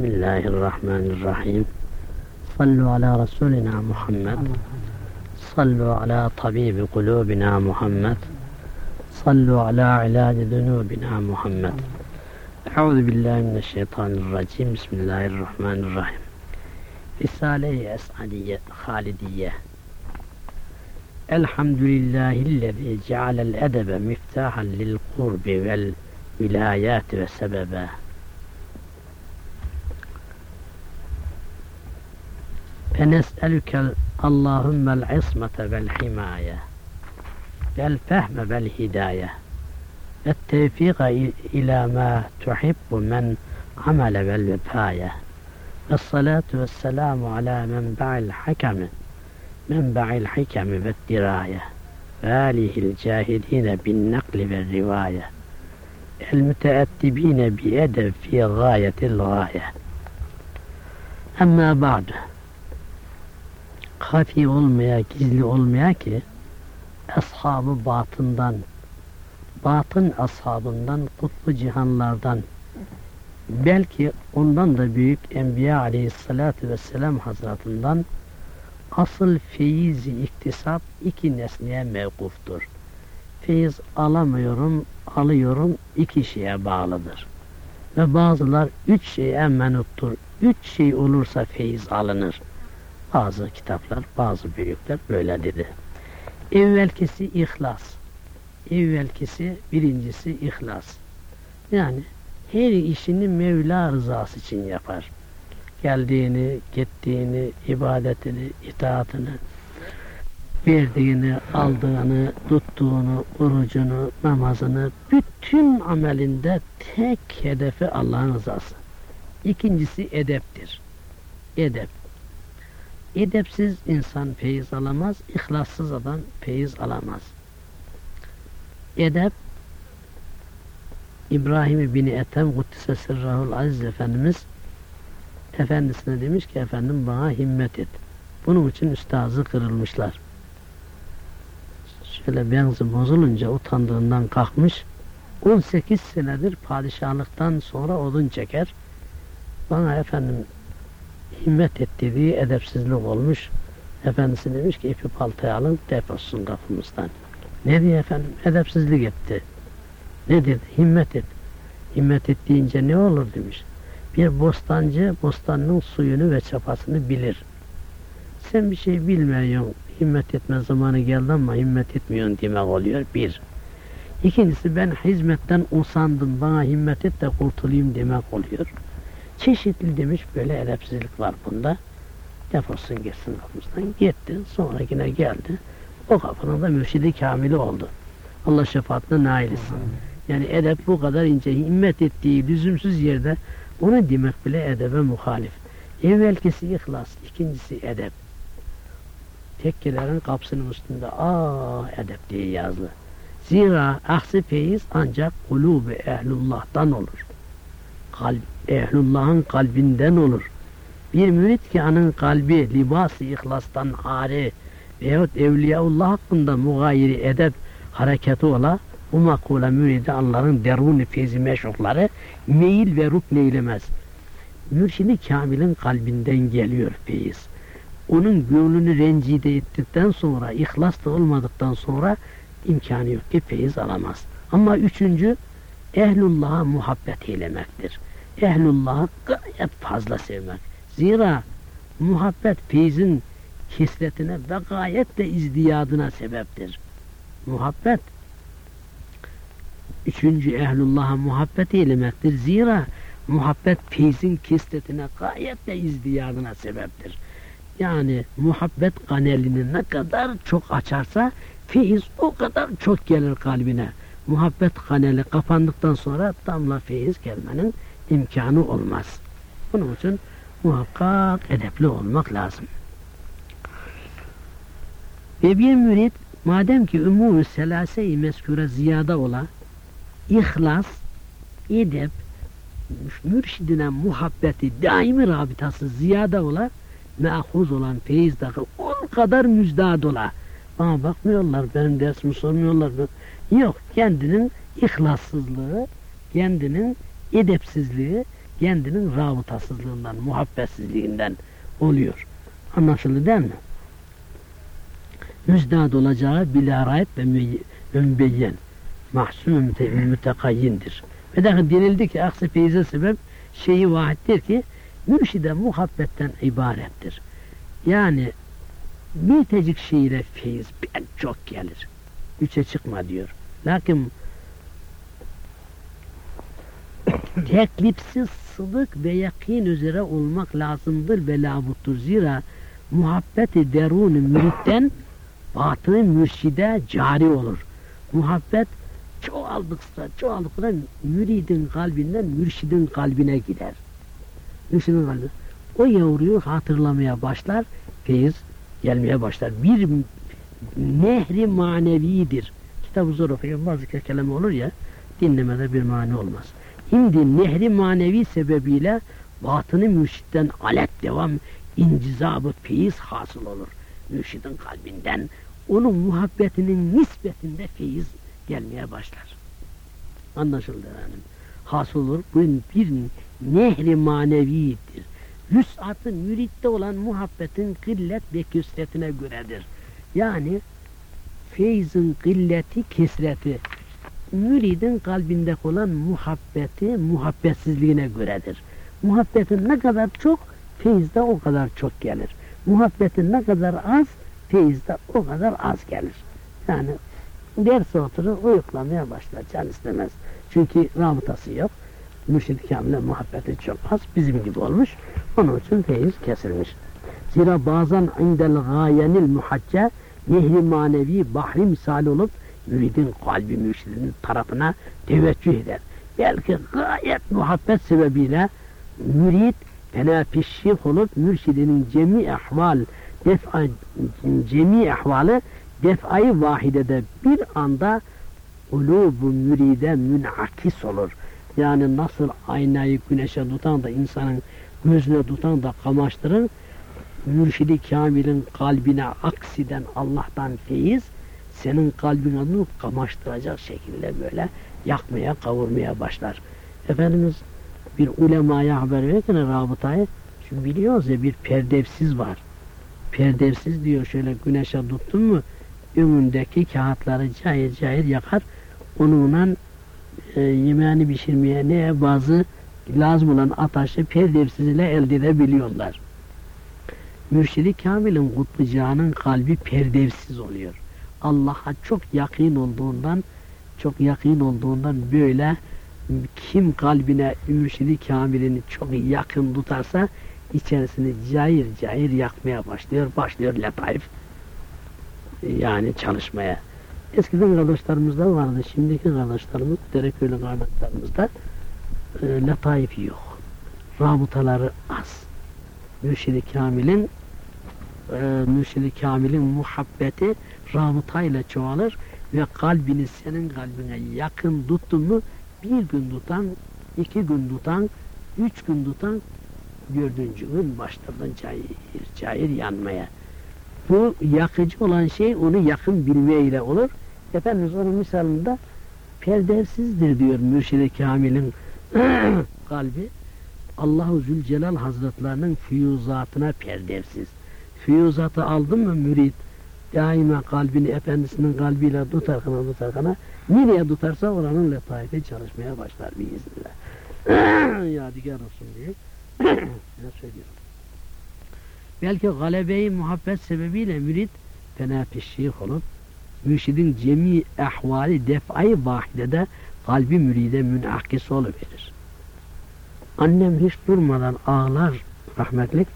بسم الله الرحمن الرحيم. صلوا على رسولنا محمد. صلوا على طبيب قلوبنا محمد. صلوا على علاج ذنوبنا محمد. أعوذ بالله من الشيطان الرجيم. بسم الله الرحمن الرحيم. رسالة أسعدية خالدية. الحمد لله الذي جعل الأدب مفتاحا للقرب والولايات وسببا. فنسألك اللهم العصمة والحماية والفهم والهداية التوفيق إلى ما تحب من عمل والوفاية والصلاة والسلام على منبع الحكم منبع الحكم والدراية وآله الجاهدين بالنقل والرواية المتأدبين بأدب في غاية الغاية. أما بعد hafi olmaya, gizli olmaya ki ashabı batından, batın ashabından, kutlu cihanlardan, belki ondan da büyük Enbiya aleyhissalatu vesselam hazretından asıl feyiz iktisap iki nesneye mevkuftur. Feyiz alamıyorum, alıyorum iki şeye bağlıdır. Ve bazılar üç şeye menuptur. Üç şey olursa feyiz alınır. Bazı kitaplar, bazı büyükler böyle dedi. Evvelkisi ihlas. Evvelkisi birincisi ihlas. Yani her işini Mevla rızası için yapar. Geldiğini, gittiğini, ibadetini, itaatını, verdiğini, aldığını, tuttuğunu, orucunu, namazını, bütün amelinde tek hedefi Allah'ın rızası. İkincisi edeptir. Edep. Edepsiz insan feyiz alamaz, ihlassız adam feyiz alamaz. Edep İbrahim bin Ethem Kuddise Sirrahul Aziz Efendimiz efendisine demiş ki efendim bana himmet et. Bunun için üstazı kırılmışlar. Şöyle benzi bozulunca utandığından kalkmış. 18 senedir padişahlıktan sonra odun çeker. Bana efendim himmet et dediği edepsizlik olmuş. Efendisi demiş ki ipi paltaya alın defolsun kapımızdan. Ne diye efendim? Edepsizlik etti. Ne dedi? Himmet et. Himmet et deyince ne olur demiş. Bir bostancı bostanın suyunu ve çapasını bilir. Sen bir şey bilmiyorsun. Himmet etme zamanı geldi ama himmet etmiyorsun demek oluyor. Bir. İkincisi ben hizmetten usandım. Bana himmet et de kurtulayım demek oluyor. Çeşitli demiş böyle edepsizlik var bunda. Defolsun gitsin kapımızdan. Gitti. Sonra yine geldi. O kapının da mürşidi kamili oldu. Allah şefaatine nail etsin. Yani edep bu kadar ince himmet ettiği lüzumsuz yerde onu demek bile edebe muhalif. Evvelkisi ihlas, ikincisi edep. Tekkelerin kapsının üstünde aa edep diye yazdı. Zira ahsi feyiz ancak kulubu ehlullah'tan olur. Kalp, ehlullah'ın kalbinden olur. Bir mürit ki anın kalbi libası ihlastan hari veyahut evliyaullah hakkında mugayiri edep hareketi ola bu makule müridi anların derun feyzi meşrukları meyil ve ruk neylemez. Mürşidi Kamil'in kalbinden geliyor feyiz. Onun gönlünü rencide ettikten sonra, ihlas da olmadıktan sonra imkanı yok ki feyiz alamaz. Ama üçüncü, ehlullah'a muhabbet eylemektir. Ehlullah'ı gayet fazla sevmek. Zira muhabbet feyzin kesretine ve gayet de izdiyadına sebeptir. Muhabbet üçüncü ehlullah'a muhabbet eylemektir. Zira muhabbet feyzin kesretine gayet de izdiyadına sebeptir. Yani muhabbet kanalini ne kadar çok açarsa feyiz o kadar çok gelir kalbine. Muhabbet kanali kapandıktan sonra damla feyiz gelmenin imkanı olmaz. Bunun için muhakkak edepli olmak lazım. Ve bir mürit madem ki umû selase-i meskure ziyada ola ihlas, edep, mürşidine muhabbeti, daimi rabitası ziyade ola, meahuz olan feyiz dahi on kadar müjdat ola. Bana bakmıyorlar, benim dersimi sormuyorlar. Yok, kendinin ihlassızlığı, kendinin edepsizliği, kendinin rabıtasızlığından, muhabbetsizliğinden oluyor. Anlaşıldı değil mi? Müzdat olacağı bila rayb ve mübeyyen. Mahsum mütekayyindir. Ve daha denildi ki aksi feyze sebep şeyi vahittir ki mürşide muhabbetten ibarettir. Yani bir tecik şeyle feyiz ben çok gelir. Üçe çıkma diyor. Lakin teklipsiz sıdık ve yakin üzere olmak lazımdır ve labuttur. Zira muhabbeti derun müritten batını mürşide cari olur. Muhabbet çoğaldıkça çoğaldıkça müridin kalbinden mürşidin kalbine gider. Mürşidin kalbine. O yavruyu hatırlamaya başlar, feyiz gelmeye başlar. Bir nehri manevidir. Kitabı zor okuyun bazı kelime olur ya dinlemede bir mani olmaz. Şimdi nehri manevi sebebiyle batını mürşitten alet devam incizabı feyiz hasıl olur. Mürşidin kalbinden onun muhabbetinin nispetinde feyiz gelmeye başlar. Anlaşıldı efendim. Hasıl olur. Bu bir nehri manevidir. Vüsatı müritte olan muhabbetin kıllet ve küsretine göredir. Yani feyzin kılleti kesreti müridin kalbinde olan muhabbeti muhabbetsizliğine göredir. Muhabbetin ne kadar çok feyizde o kadar çok gelir. Muhabbetin ne kadar az feyizde o kadar az gelir. Yani ders oturur uyuklamaya başlar can istemez. Çünkü rabıtası yok. Mürşid-i Kamil'e muhabbeti çok az bizim gibi olmuş. Onun için feyiz kesilmiş. Zira bazen indel gayenil muhacce nehri manevi bahri misali olup müridin kalbi mürşidinin tarafına teveccüh eder. Belki gayet muhabbet sebebiyle mürid fena pişşik olup mürşidinin cemi ahval defa, cemi ahvalı defayı vahidede bir anda ulubu müride münakis olur. Yani nasıl aynayı güneşe tutan da insanın gözüne tutan da kamaştırır. Mürşidi Kamil'in kalbine aksiden Allah'tan feyiz senin kalbin adını kamaştıracak şekilde böyle yakmaya, kavurmaya başlar. Efendimiz bir ulemaya haber verirken rabıtayı çünkü biliyoruz ya bir perdevsiz var. Perdevsiz diyor şöyle güneşe tuttun mu önündeki kağıtları cayır cayır yakar. Onunla e, yemeğini pişirmeye ne bazı lazım olan ataşı perdevsiz ile elde edebiliyorlar. Mürşidi Kamil'in kutlayacağının kalbi perdevsiz oluyor. Allah'a çok yakın olduğundan çok yakın olduğundan böyle kim kalbine mürşidi kamilini çok yakın tutarsa içerisini cayır cayır yakmaya başlıyor. Başlıyor letaif yani çalışmaya. Eskiden kardeşlerimizde vardı. Şimdiki kardeşlerimiz, Dereköylü kardeşlerimizde e, letaif yok. Rabıtaları az. Mürşidi Kamil'in e, Mürşidi Kamil'in muhabbeti rabıtayla çoğalır ve kalbini senin kalbine yakın tuttun mu bir gün tutan, iki gün tutan, üç gün tutan dördüncü gün başladın cayır cayır yanmaya. Bu yakıcı olan şey onu yakın bilmeyle olur. Efendimiz onun misalında perdevsizdir diyor Mürşid-i Kamil'in kalbi. Allahu Zülcelal Hazretlerinin füyuzatına perdevsiz. Füyuzatı aldın mı mürid daima kalbini efendisinin kalbiyle tutarkana tutarkana nereye tutarsa oranın letaifi çalışmaya başlar biiznillah. Yadigar olsun diye ne söylüyorum. Belki galebeyi muhabbet sebebiyle mürid fena pişşik olup mürşidin cemi ehvali defayı vahidede kalbi müride münakis verir. Annem hiç durmadan ağlar rahmetlik.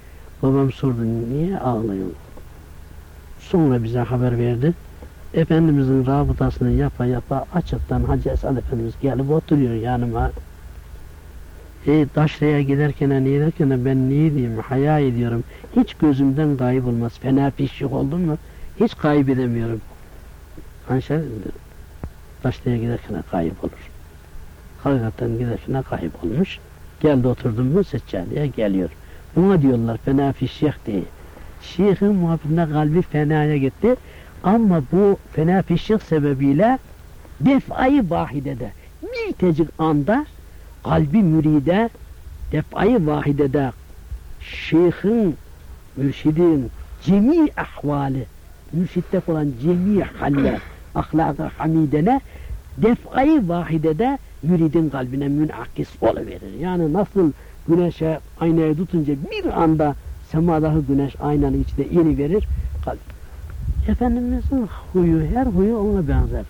Babam sordu niye ağlıyorsun? Sonra bize haber verdi. Efendimizin rabıtasını yapa yapa açıktan Hacı Esad Efendimiz gelip oturuyor yanıma. E, Daşra'ya giderken, ne giderken ben niye diyeyim, haya ediyorum. Hiç gözümden kayıp olmaz. Fena pişik oldum mu hiç kaybedemiyorum. Hanşer Daşra'ya giderken kayıp olur. Hakikaten giderken kayıp olmuş. Geldi oturdum mu seccadeye geliyor. Buna diyorlar fena fişyek diye. Şeyhin muhabbetinde kalbi fenaya gitti. Ama bu fena fişyek sebebiyle defayı vahidede bir tecik anda kalbi müride defayı vahidede şeyhin, mürşidin cemi ahvali, mürşitte olan cemi haller, ahlak-ı hamidene defayı vahidede müridin kalbine münakis oluverir. Yani nasıl güneşe aynayı tutunca bir anda semadaki güneş aynanın içinde iri verir. Efendimizin huyu, her huyu ona benzer.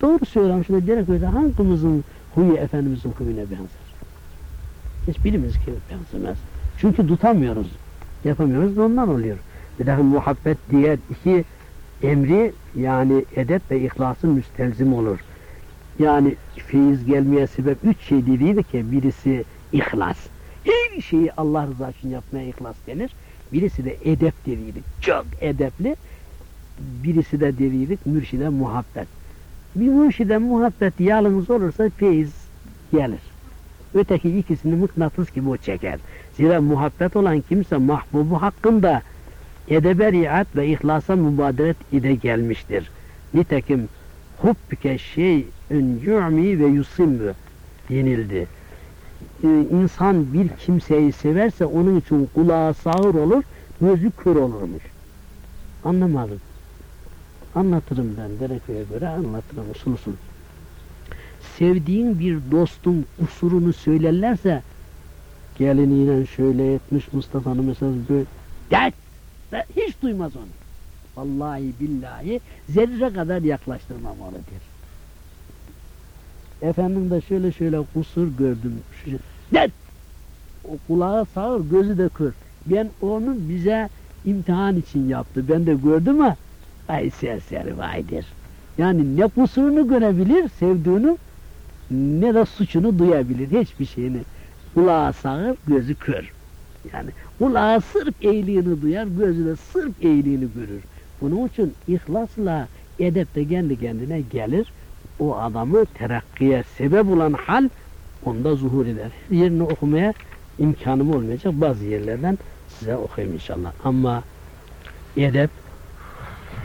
Doğru söylüyorum şurada Dereköy'de hangimizin huyu Efendimizin huyuna benzer? Hiçbirimiz gibi benzemez. Çünkü tutamıyoruz. Yapamıyoruz da ondan oluyor. Bir daha muhabbet diğer iki emri yani edep ve ihlasın müstelzim olur. Yani feyiz gelmeye sebep üç şey dediydi ki birisi ihlas. Her şeyi Allah rızası için yapmaya ihlas denir. Birisi de edep dediydik. Çok edepli. Birisi de dediydik mürşide muhabbet. Bir mürşide muhabbet yalnız olursa feyiz gelir. Öteki ikisini mıknatıs gibi o çeker. Zira muhabbet olan kimse mahbubu hakkında edebe riayet ve ihlasa mübaderet ide gelmiştir. Nitekim hubbüke şey'ün yu'mi ve yusimmü denildi. Ee, insan bir kimseyi severse onun için kulağı sağır olur, gözü kör olurmuş. Anlamadım. Anlatırım ben Dereköy'e göre anlatırım usul usul. Sevdiğin bir dostun kusurunu söylerlerse geliniyle şöyle etmiş Mustafa'nın mesela böyle det hiç duymaz onu. Vallahi billahi zerre kadar yaklaştırmamalıdır. Efendim de şöyle şöyle kusur gördüm. Det! O kulağı sağır, gözü de kör. Ben onu bize imtihan için yaptı. Ben de gördüm ama ay serseri vaydir. Yani ne kusurunu görebilir sevdiğini ne de suçunu duyabilir. Hiçbir şeyini. Kulağı sağır, gözü kör. Yani kulağı sırf iyiliğini duyar, gözü de sırf iyiliğini görür. Bunun için ihlasla edep de kendi kendine gelir. O adamı terakkiye sebep olan hal onda zuhur eder. Yerini okumaya imkanım olmayacak. Bazı yerlerden size okuyayım inşallah. Ama edep,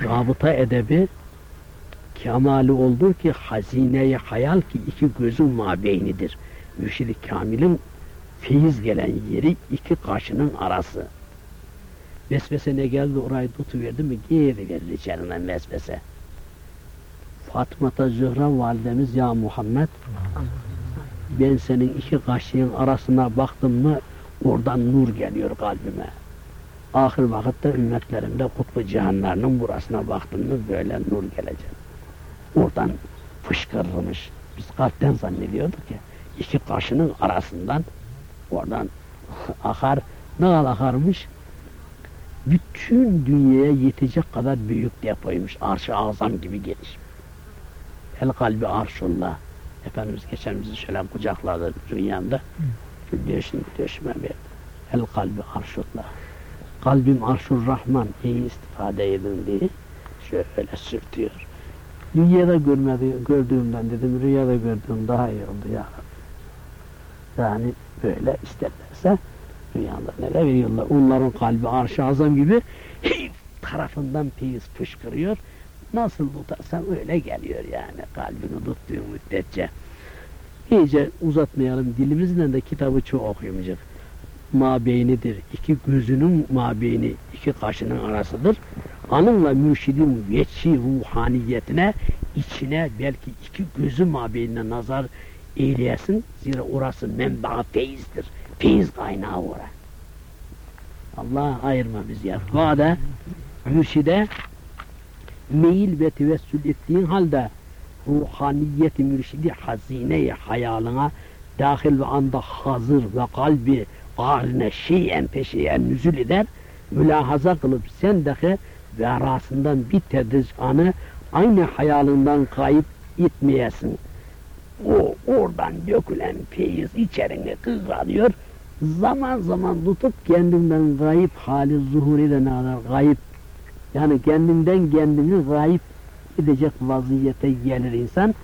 rabıta edebi kemali oldur ki hazineyi hayal ki iki gözün mabeynidir. Mürşid-i Kamil'in feyiz gelen yeri iki kaşının arası. Vesvese ne geldi orayı tutuverdi mi geri verir içerinden vesvese. Fatma'ta Zühra validemiz ya Muhammed ben senin iki kaşığın arasına baktım mı oradan nur geliyor kalbime. Ahir vakitte ümmetlerimde kutbu cihanlarının burasına baktım mı böyle nur gelecek. Oradan fışkırırmış. Biz kalpten zannediyorduk ki iki kaşının arasından oradan akar, ne akarmış? Bütün dünyaya yetecek kadar büyük depoymuş. Arş-ı azam gibi geniş. El kalbi arşullah. Efendimiz geçen bizi şöyle kucakladı dünyamda. Döşün, döşüme verdi. El kalbi arşullah. Kalbim arşur rahman. iyi istifade edin diye şöyle sürtüyor. Dünyada görmedi, gördüğümden dedim rüyada gördüğüm daha iyi oldu ya. Yani böyle isterlerse rüyanda neler veriyorlar. Onların kalbi arş azam gibi tarafından peyiz fışkırıyor. Nasıl tutarsan öyle geliyor yani kalbini tuttuğun müddetçe. İyice uzatmayalım dilimizle de kitabı çok okuyamayacak. Mabeynidir. İki gözünün mabeyni, iki kaşının arasıdır. Anınla mürşidin veçhi ruhaniyetine, içine belki iki gözü mabeynine nazar eyleyesin. Zira orası menba feyizdir. Feyiz kaynağı ora. Allah ayırma bizi ya. Vade mürşide meyil ve tevessül ettiğin halde ruhaniyeti mürşidi hazine-i hayalına dahil ve anda hazır ve kalbi ağrına şeyen peşeyen nüzül eder mülahaza kılıp sen dahi ve arasından bir tedric anı aynı hayalından kayıp itmeyesin. O oradan dökülen feyiz içerine kızarıyor. Zaman zaman tutup kendinden gayip hali zuhur edene kadar gayip yani kendinden kendini gayip edecek vaziyete gelir insan.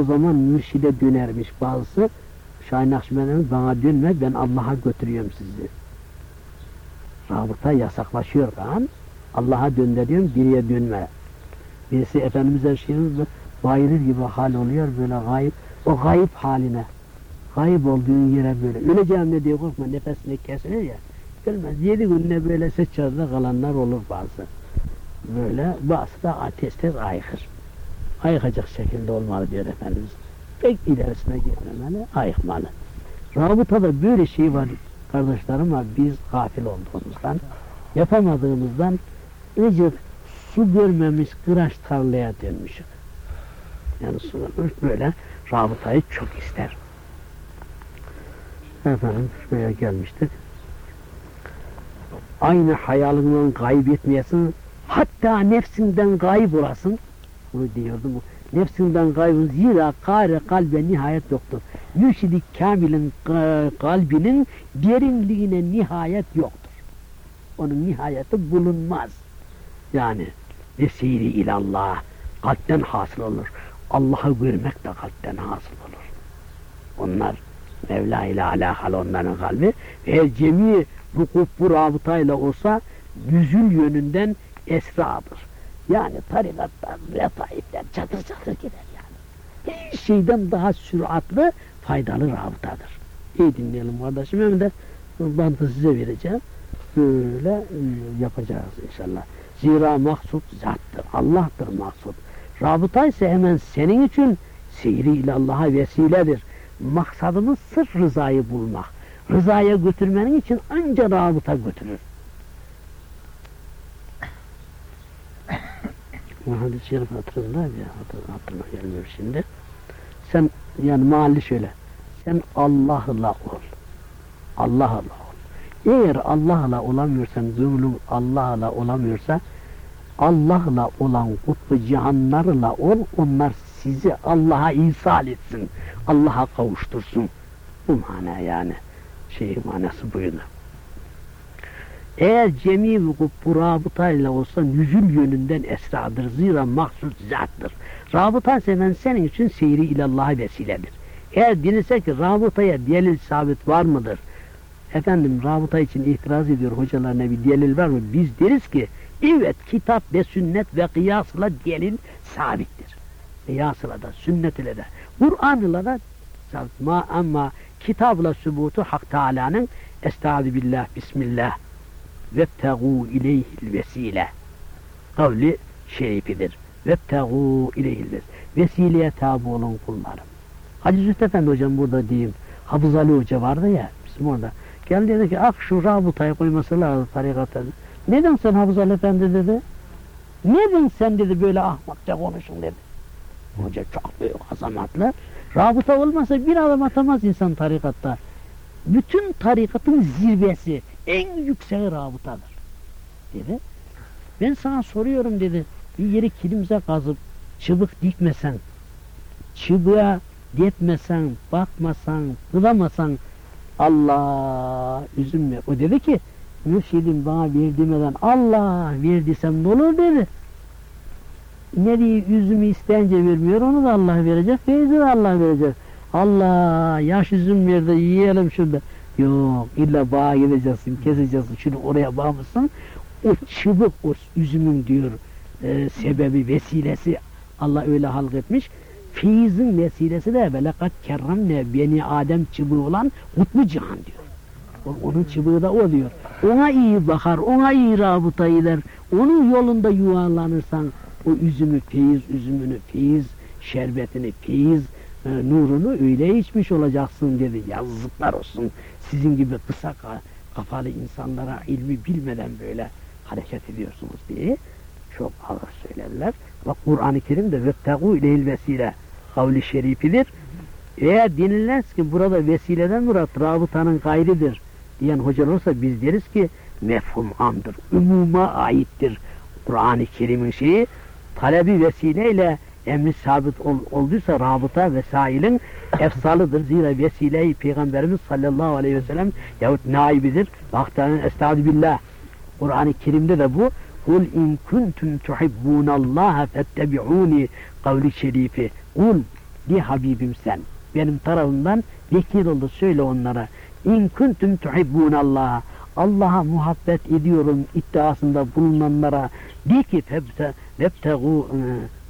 O zaman mürşide dönermiş bazısı. Şahin Nakşibendi'nin bana dönme ben Allah'a götürüyorum sizi. Rabıta yasaklaşıyor kan. Allah'a döndürüyorum geriye dönme. Birisi Efendimiz'e şeyimiz bayılır gibi hal oluyor böyle gayip. O gayip haline. kayıp olduğun yere böyle öleceğim ne diye korkma nefesini kesilir ya ölmez yedi günde böyle seçerde kalanlar olur bazı böyle bazı da ateşte ayıkır ayıkacak şekilde olmalı diyor Efendimiz pek ilerisine gitmemeli ayıkmalı rabıtada böyle şey var kardeşlerim ama biz gafil olduğumuzdan yapamadığımızdan ıcık su görmemiş kıraç tarlaya dönmüşük yani su böyle rabıtayı çok ister Efendim şuraya gelmiştik. Aynı hayalından kaybetmeyesin. Hatta nefsinden kayıp olasın. Bunu diyordu bu. Nefsinden kaybın zira kare kalbe nihayet yoktur. Mürşidi kamilin kalbinin derinliğine nihayet yoktur. Onun nihayeti bulunmaz. Yani vesile ilallah kalpten hasıl olur. Allah'ı görmek de kalpten hasıl olur. Onlar Mevla ile alakalı onların kalbi. Eğer cemi vukuf bu rabıtayla olsa yüzül yönünden esradır. Yani tarikatlar, letaifler çatır çatır gider yani. Her şeyden daha süratli faydalı rabıtadır. İyi dinleyelim kardeşim hem de bantı size vereceğim. Böyle e, yapacağız inşallah. Zira maksut zattır. Allah'tır maksut. Rabıta ise hemen senin için seyri ilallah'a vesiledir maksadımız sırf rızayı bulmak. Rızaya götürmenin için anca rabıta götürür. Bu hadis-i şerif hatırında ya gelmiyor şimdi. Sen yani mahalli şöyle. Sen Allah'la ol. Allah'la ol. Eğer Allah'la olamıyorsan, gönlün Allah'la olamıyorsa Allah'la olan kutbu cihanlarla ol, onlar sizi Allah'a isal etsin. Allah'a kavuştursun. Bu mana yani. Şey manası buydu. Eğer cemi vukup bu rabıtayla olsa yüzül yönünden esradır. Zira maksud zattır. Rabıta seven senin için seyri ilallah'a vesiledir. Eğer denilse ki rabıtaya delil sabit var mıdır? Efendim rabıta için itiraz ediyor hocalarına bir delil var mı? Biz deriz ki evet kitap ve sünnet ve kıyasla delil sabittir. Kıyasla da sünnet ile de Kur'an'la da ma ama kitabla sübutu Hak Teala'nın Estaizu billah, Bismillah Vebtegû ileyhil vesile kavli şerifidir. Vebtegû ileyhil vesile. Vesileye tabi olun kullarım. Hacı Züht Efendi hocam burada diyeyim. Hafız Ali Hoca vardı ya bizim orada. Geldi dedi ki ah şu rabıtayı koyması lazım tarikata. Neden sen Hafız Ali Efendi dedi? Neden sen dedi böyle ahmakça konuşun dedi. Hoca çok büyük azamatlı. Rabıta olmasa bir adım atamaz insan tarikatta. Bütün tarikatın zirvesi, en yükseği rabıtadır. Dedi. Ben sana soruyorum dedi. Bir yeri kilimize kazıp çıbık dikmesen, çıbığa detmesen, bakmasan, kılamasan Allah üzülme. O dedi ki mürşidim bana verdiğimden Allah verdisem ne olur dedi. Nereye üzümü isteyince vermiyor onu da Allah verecek, feyzi de Allah verecek. Allah yaş üzüm verdi yiyelim şurada. Yok illa bağa gideceksin, keseceksin, şunu oraya bağmışsın. O çıbık o üzümün diyor e, sebebi, vesilesi Allah öyle halk etmiş. Feyizin vesilesi de velakat kerramne beni Adem çıbığı olan mutlu cihan diyor. Onun çıbığı da o diyor. Ona iyi bakar, ona iyi rabıta eder. Onun yolunda yuvarlanırsan o üzümü, feyiz üzümünü, feyiz şerbetini, feyiz e, nurunu öyle içmiş olacaksın dedi. Yazıklar olsun sizin gibi kısa kafalı insanlara ilmi bilmeden böyle hareket ediyorsunuz diye çok ağır söylerler. Ve Kur'an-ı Kerim de vettegu ileyhil vesile kavli şerifidir. Eğer denilmez ki burada vesileden murat rabıtanın gayridir diyen hoca olursa biz deriz ki mefhum amdır, umuma aittir. Kur'an-ı Kerim'in şeyi talebi vesileyle emri sabit ol, olduysa rabıta vesailin efsalıdır. Zira vesileyi Peygamberimiz sallallahu aleyhi ve sellem yahut naibidir. Vaktanın estağfirullah. Kur'an-ı Kerim'de de bu Kul in kuntum tuhibbunallaha fettebi'uni kavli şerifi. Kul di Habibim sen. Benim tarafımdan vekil oldu söyle onlara. İn kuntum tuhibbunallaha Allah'a muhabbet ediyorum iddiasında bulunanlara de ki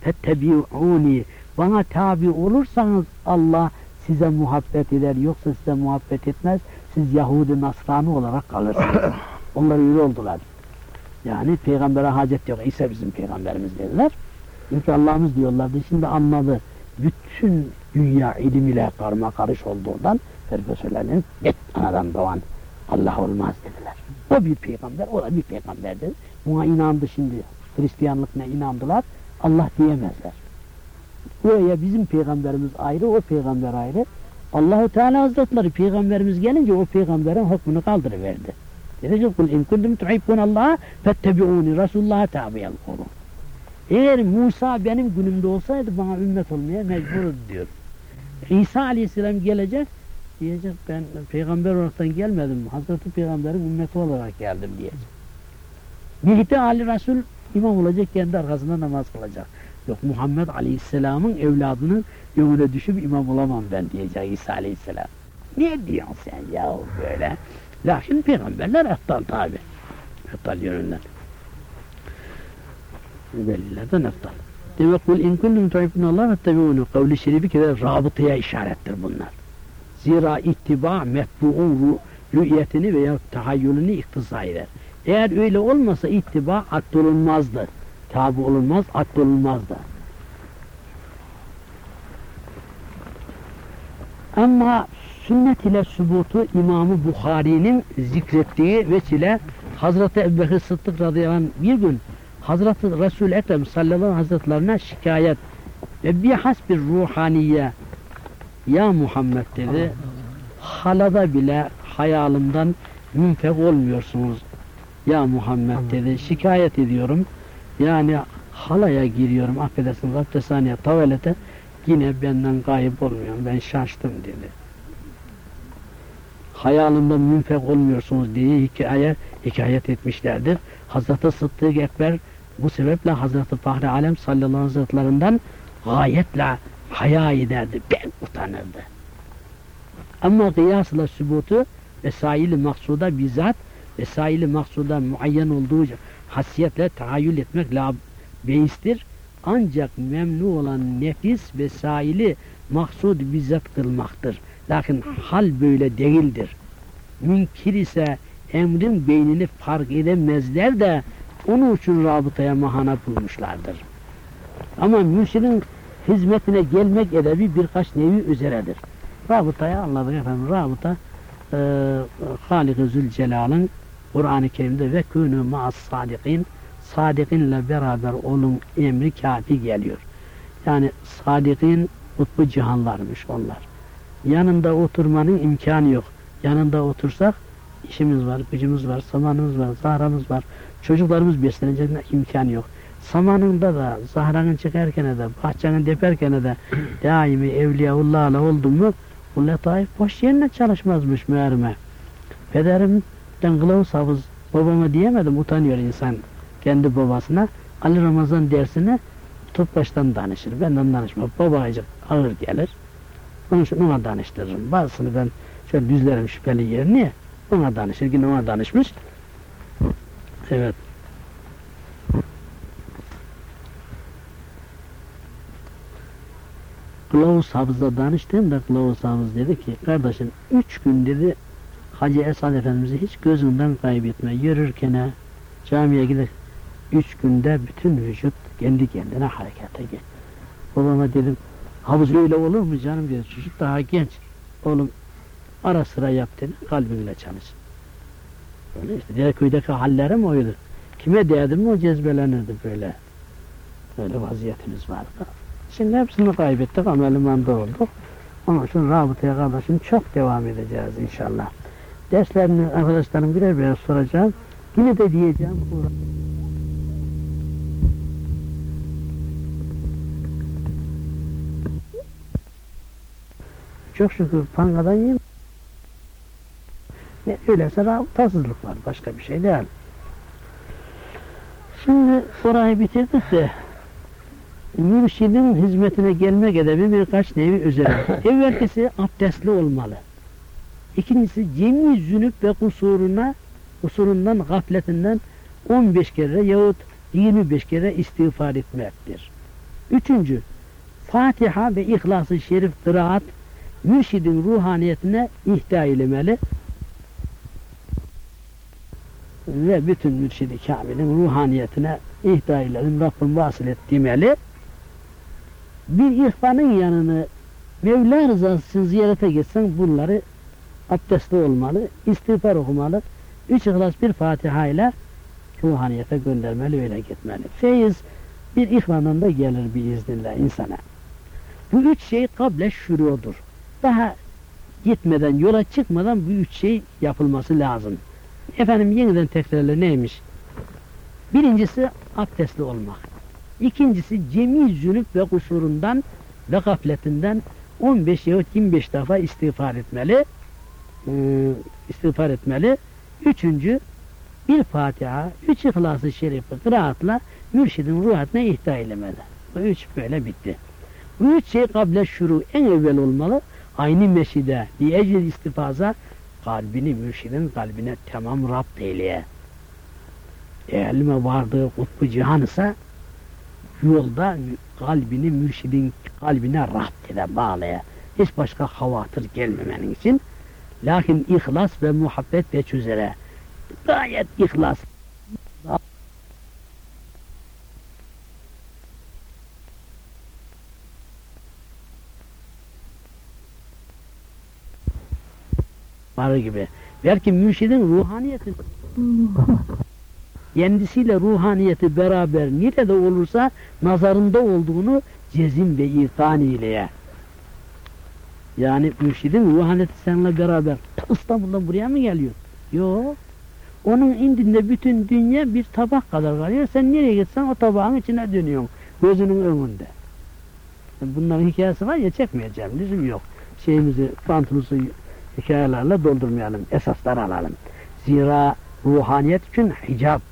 fettebi'uni bana tabi olursanız Allah size muhabbet eder yoksa size muhabbet etmez. Siz Yahudi Nasrani olarak kalırsınız. Onlar öyle oldular. Yani peygambere hacet yok. İsa bizim peygamberimiz dediler. Çünkü Allah'ımız diyorlardı. Şimdi anladı. Bütün dünya ilim ile karma karış olduğundan profesörlerin et anadan doğan Allah olmaz dediler. O bir peygamber, o da bir peygamberdir. Buna inandı şimdi. Hristiyanlık ne inandılar? Allah diyemezler. Buraya bizim peygamberimiz ayrı, o peygamber ayrı. Allahu Teala Hazretleri peygamberimiz gelince o peygamberin hükmünü kaldırıverdi. Dedi ki kul in kuntum tuhibbun Allah fettebi'uni Resulullah'a tabi'el kulun. Eğer Musa benim günümde olsaydı bana ümmet olmaya mecburdu diyor. İsa Aleyhisselam gelecek diyecek ben peygamber olaraktan gelmedim. Hazreti Peygamber'in ümmeti olarak geldim diyecek. Mehdi Ali Resul imam olacak kendi arkasında namaz kılacak. Yok Muhammed Aleyhisselam'ın evladının yoluna düşüp imam olamam ben diyecek İsa Aleyhisselam. Ne diyorsun sen ya böyle? Lakin peygamberler eftal tabi. Eftal yönünden. Velilerden eftal. Demek kul in kuntum tuhibbun Allah vettebi'unu kavli şerifi kere rabıtaya işarettir bunlar. Zira ittiba metbu'un rü'yetini veya tahayyülünü iktiza eder. Eğer öyle olmasa ittiba addolunmazdı. Tabi olunmaz, addolunmazdı. Ama sünnet ile sübutu İmam-ı Bukhari'nin zikrettiği vesile Hazreti Ebubekir Sıddık radıyallahu anh bir gün Hazreti Resul Ekrem sallallahu ve hazretlerine şikayet ve bir hasbir ruhaniye ya Muhammed dedi halada bile hayalimden münfek olmuyorsunuz ya Muhammed dedi şikayet ediyorum yani halaya giriyorum affedersiniz abdesthaneye tuvalete yine benden kayıp olmuyorum ben şaştım dedi hayalimden münfek olmuyorsunuz diye hikaye hikayet etmişlerdir. Hazreti Sıddık Ekber bu sebeple Hazreti Fahri Alem sallallahu aleyhi ve hazretlerinden gayetle haya ederdi. Ben utanırdı. Ama kıyasla sübutu vesaili maksuda bizzat vesaili maksuda muayyen olduğu hasiyetle tahayyül etmek la beistir. Ancak memnu olan nefis vesaili maksud bizzat kılmaktır. Lakin hal böyle değildir. Münkir ise emrin beynini fark edemezler de onun için rabıtaya mahana bulmuşlardır. Ama mürşidin hizmetine gelmek edebi birkaç nevi üzeredir. Rabıtayı anladık efendim. Rabıta e, Halik-i Zülcelal'ın Kur'an-ı Kerim'de ve künü ma'as sadikin sadikinle beraber olun emri kafi geliyor. Yani sadikin kutbu cihanlarmış onlar. Yanında oturmanın imkanı yok. Yanında otursak işimiz var, gücümüz var, zamanımız var, zahramız var. Çocuklarımız beslenecek imkanı yok. Zamanında da zahranın çıkarken de, bahçenin deperken de daimi evliyaullah'la oldu mu bu letaif boş yerine çalışmazmış meğerime. Pederimden kılavuz hafız babama diyemedim utanıyor insan kendi babasına. Ali Ramazan dersine Topbaş'tan danışır. Benden danışma. Babacık ağır gelir. Onun için ona danıştırırım. Bazısını ben şöyle düzlerim şüpheli yerini. Ona danışır. Yine ona danışmış. Evet. Kılavuz Hafız'a danıştığımda Kılavuz Hafız dedi ki kardeşim üç gün dedi Hacı Esad Efendimiz'i hiç gözünden kaybetme. Yürürken camiye gidip üç günde bütün vücut kendi kendine harekete geç. Babama dedim havuz öyle olur mu canım dedi. Çocuk daha genç. Oğlum ara sıra yap dedi. Kalbinle çalış. Öyle işte. Dereköy'deki hallerim oydu. Kime değdim mi o cezbelenirdi böyle. Böyle vaziyetimiz vardı. Şimdi hepsini kaybettik ama elimanda olduk. Onun için rabıtaya kardeşim çok devam edeceğiz inşallah. Derslerini arkadaşlarım birer birer soracağım. Yine de diyeceğim. Çok şükür pangadan yiyeyim. Ne öyleyse rabıtasızlık var. Başka bir şey değil. Şimdi orayı bitirdik de mürşidin hizmetine gelmek edebi birkaç nevi üzere. Evvelkisi abdestli olmalı. İkincisi cemmi zünüp ve kusuruna kusurundan, gafletinden 15 kere yahut 25 kere istiğfar etmektir. Üçüncü, Fatiha ve İhlas-ı Şerif kıraat mürşidin ruhaniyetine ihda eylemeli ve bütün mürşidi kamilin ruhaniyetine ihda eyledim Rabbim vasıl et demeli. Bir ihvanın yanını Mevla rızası için ziyarete gitsen bunları abdestli olmalı, istiğfar okumalı, üç ihlas bir Fatiha ile ruhaniyete göndermeli, öyle gitmeli. Feyiz bir ihvandan da gelir bir iznillah insana. Bu üç şey kable şurudur. Daha gitmeden, yola çıkmadan bu üç şey yapılması lazım. Efendim yeniden tekrarla neymiş? Birincisi abdestli olmak. İkincisi cemi zünüp ve kusurundan ve gafletinden 15 yahut 25 defa istiğfar etmeli. Ee, istiğfar etmeli. Üçüncü bir Fatiha, üç İhlas-ı Şerifi kıraatla mürşidin ruhatına ihda eylemeli. Bu üç böyle bitti. Bu üç şey kable şuru en evvel olmalı. Aynı meşide bir ecel istifaza kalbini mürşidin kalbine tamam rapt eyleye. Elime vardığı kutbu cihan ise yolda kalbini mürşidin kalbine rapt ede bağlaya. Hiç başka havatır gelmemenin için. Lakin ihlas ve muhabbet ve üzere gayet ihlas. Var gibi. Belki mürşidin ruhaniyeti kendisiyle ruhaniyeti beraber nerede olursa nazarında olduğunu cezim ve ikan eyleye. Yani mürşidin ruhaniyeti seninle beraber İstanbul'dan buraya mı geliyor? Yok. Onun indinde bütün dünya bir tabak kadar kalıyor. Sen nereye gitsen o tabağın içine dönüyorsun. Gözünün önünde. Bunların hikayesi var ya çekmeyeceğim. Lüzum yok. Şeyimizi, bantımızı hikayelerle doldurmayalım. Esaslar alalım. Zira ruhaniyet için hicap,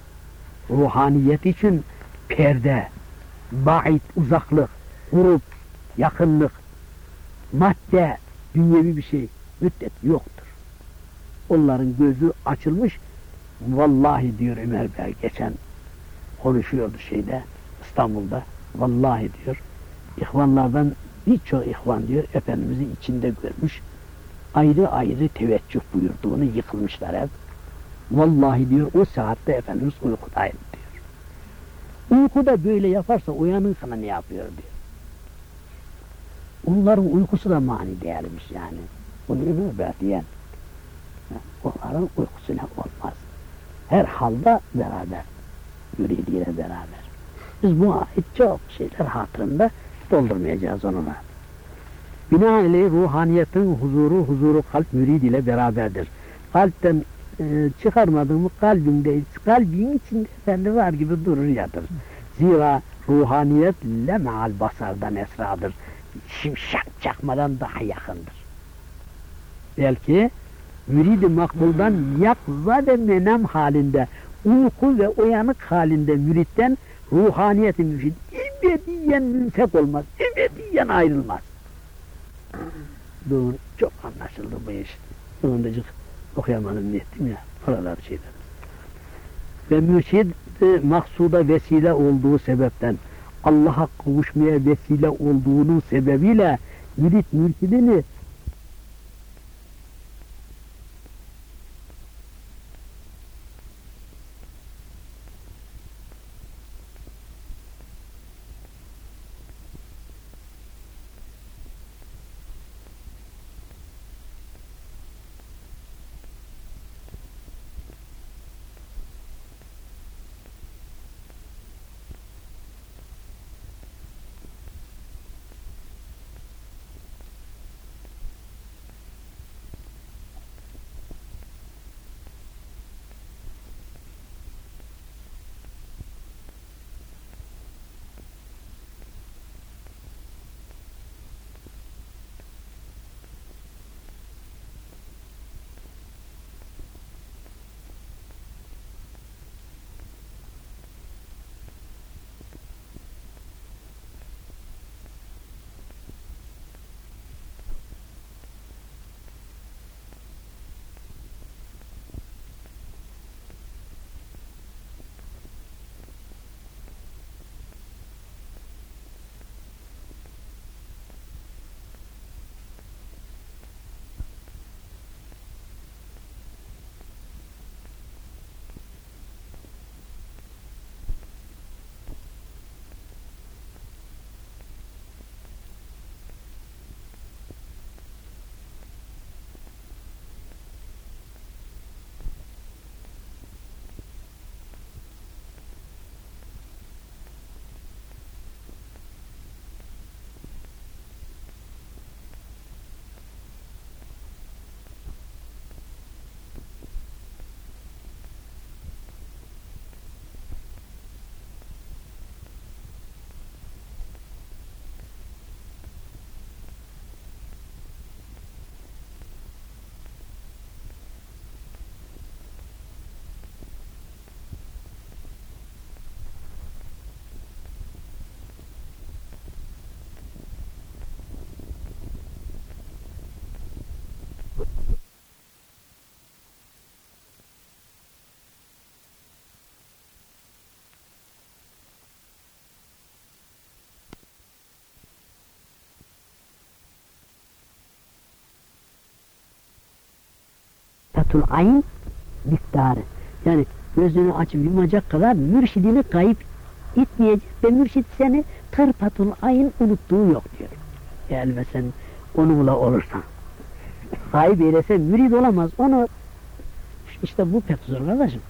ruhaniyet için perde, bait, uzaklık, grup, yakınlık, madde, dünyevi bir şey, müddet yoktur. Onların gözü açılmış, vallahi diyor Ömer Bey geçen konuşuyordu şeyde, İstanbul'da, vallahi diyor, ihvanlardan birçok ihvan diyor, Efendimiz'i içinde görmüş, ayrı ayrı teveccüh buyurduğunu yıkılmışlar hep. Vallahi diyor o saatte Efendimiz uykudaydı diyor. Uykuda böyle yaparsa uyanın sana ne yapıyor diyor. Onların uykusu da mani değermiş yani. Bunu Ömer Bey diyen. Onların uykusu ne olmaz. Her halda beraber. Müridiyle beraber. Biz bu ait çok şeyler hatırında doldurmayacağız onunla. Binaenaleyh ruhaniyetin huzuru, huzuru kalp mürid ile beraberdir. Kalpten e, çıkarmadığımı kalbinde, kalbin içinde efendi var gibi durur yatır. Zira ruhaniyet lemal basardan esradır. Şimşak çakmadan daha yakındır. Belki müridi makbuldan yakza ve menem halinde, uyku ve uyanık halinde müritten ruhaniyeti mürşid ebediyen münfek olmaz, ebediyen ayrılmaz. Doğru, çok anlaşıldı bu iş. Sonundacık okuyamadım ettim ya, oralar şeyler. Ve mürşid e, maksuda vesile olduğu sebepten, Allah'a kavuşmaya vesile olduğunun sebebiyle mürit mürşidini tarfatul ayn miktarı. Yani gözünü açıp yumacak kadar mürşidini kayıp itmeyecek ve mürşid seni tarfatul ayın unuttuğu yok diyor. Yani sen onunla olursan. Kayıp eylese mürid olamaz. Onu işte bu pek zor kardeşim.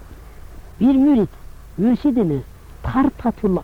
Bir mürid mürşidini tarfatul